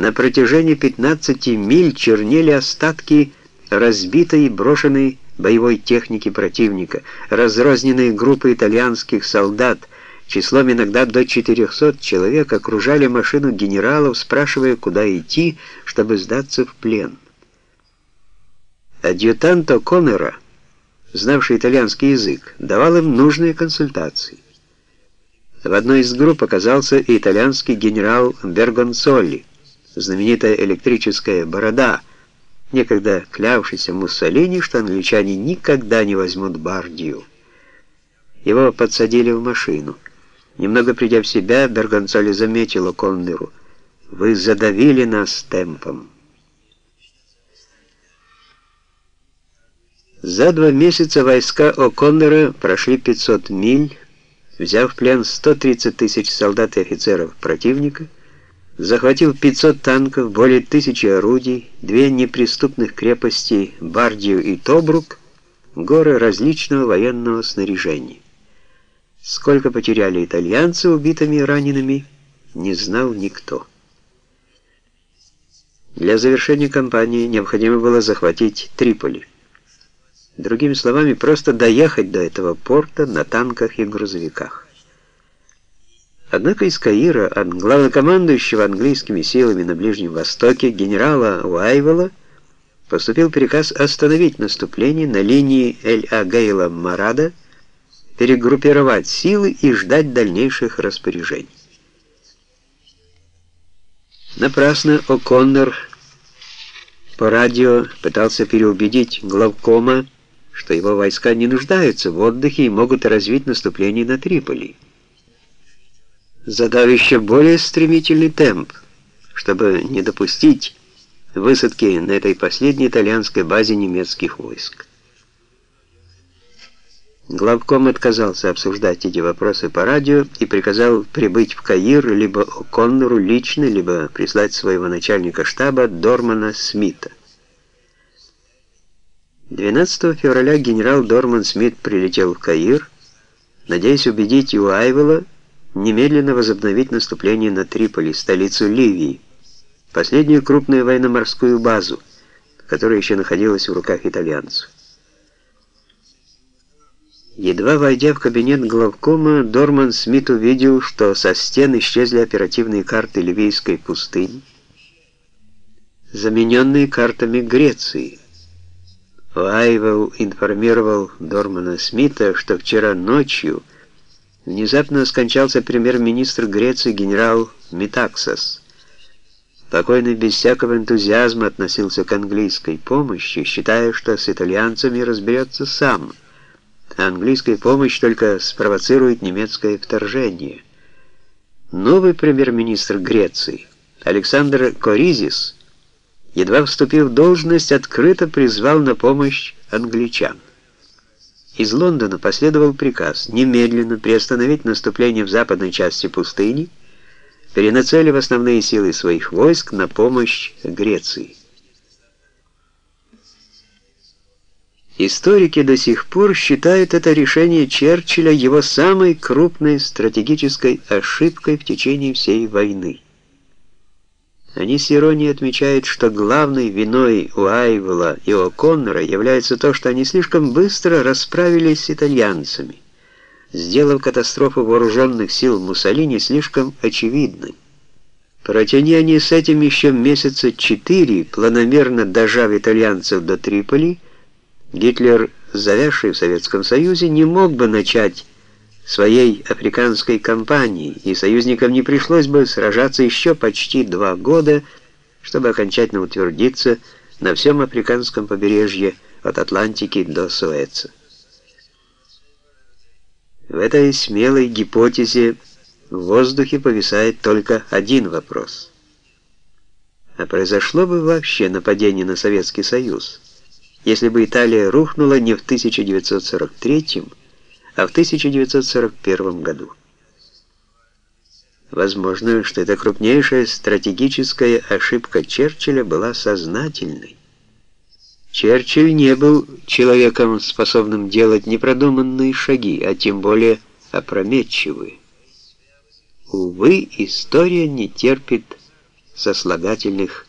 На протяжении 15 миль чернели остатки разбитой и брошенной боевой техники противника, разрозненные группы итальянских солдат, числом иногда до 400 человек, окружали машину генералов, спрашивая, куда идти, чтобы сдаться в плен. Адъютант О'Коннора, знавший итальянский язык, давал им нужные консультации. В одной из групп оказался и итальянский генерал Бергонцолли, знаменитая электрическая борода, некогда клявшийся Муссолини, что англичане никогда не возьмут Бардию. Его подсадили в машину. Немного придя в себя, Бергонцоли заметил О'Коннеру, «Вы задавили нас темпом». За два месяца войска О'Коннера прошли 500 миль, взяв в плен 130 тысяч солдат и офицеров противника, захватил 500 танков, более тысячи орудий, две неприступных крепости Бардию и Тобрук, горы различного военного снаряжения. Сколько потеряли итальянцы убитыми и ранеными, не знал никто. Для завершения кампании необходимо было захватить Триполи. Другими словами, просто доехать до этого порта на танках и грузовиках. Однако из Каира от главнокомандующего английскими силами на Ближнем Востоке генерала Уайвела поступил приказ остановить наступление на линии Эль-Агейла-Марада, перегруппировать силы и ждать дальнейших распоряжений. Напрасно О'Коннор по радио пытался переубедить главкома, что его войска не нуждаются в отдыхе и могут развить наступление на Триполи задав еще более стремительный темп, чтобы не допустить высадки на этой последней итальянской базе немецких войск. Главком отказался обсуждать эти вопросы по радио и приказал прибыть в Каир либо О'Коннору лично, либо прислать своего начальника штаба Дормана Смита. 12 февраля генерал Дорман Смит прилетел в Каир, надеясь убедить Уайвела немедленно возобновить наступление на Триполи, столицу Ливии, последнюю крупную военно-морскую базу, которая еще находилась в руках итальянцев. Едва войдя в кабинет главкома, Дорман Смит увидел, что со стен исчезли оперативные карты Ливийской пустыни, замененные картами Греции. Уайвелл информировал Дормана Смита, что вчера ночью внезапно скончался премьер-министр Греции генерал Метаксос. Покойный без всякого энтузиазма относился к английской помощи, считая, что с итальянцами разберется сам, а английская помощь только спровоцирует немецкое вторжение. Новый премьер-министр Греции, Александр Коризис, едва вступив в должность, открыто призвал на помощь англичан. Из Лондона последовал приказ немедленно приостановить наступление в западной части пустыни, перенацелив основные силы своих войск на помощь Греции. Историки до сих пор считают это решение Черчилля его самой крупной стратегической ошибкой в течение всей войны. Они с иронией отмечают, что главной виной у и О'Коннора является то, что они слишком быстро расправились с итальянцами, сделав катастрофу вооруженных сил Муссолини слишком очевидной. Протяни они с этим еще месяца четыре, планомерно дожав итальянцев до Триполи, Гитлер, завязший в Советском Союзе, не мог бы начать своей африканской кампании, и союзникам не пришлось бы сражаться еще почти два года, чтобы окончательно утвердиться на всем африканском побережье от Атлантики до Суэца. В этой смелой гипотезе в воздухе повисает только один вопрос. А произошло бы вообще нападение на Советский Союз, если бы Италия рухнула не в 1943 году, а в 1941 году. Возможно, что эта крупнейшая стратегическая ошибка Черчилля была сознательной. Черчилль не был человеком, способным делать непродуманные шаги, а тем более опрометчивые. Увы, история не терпит сослагательных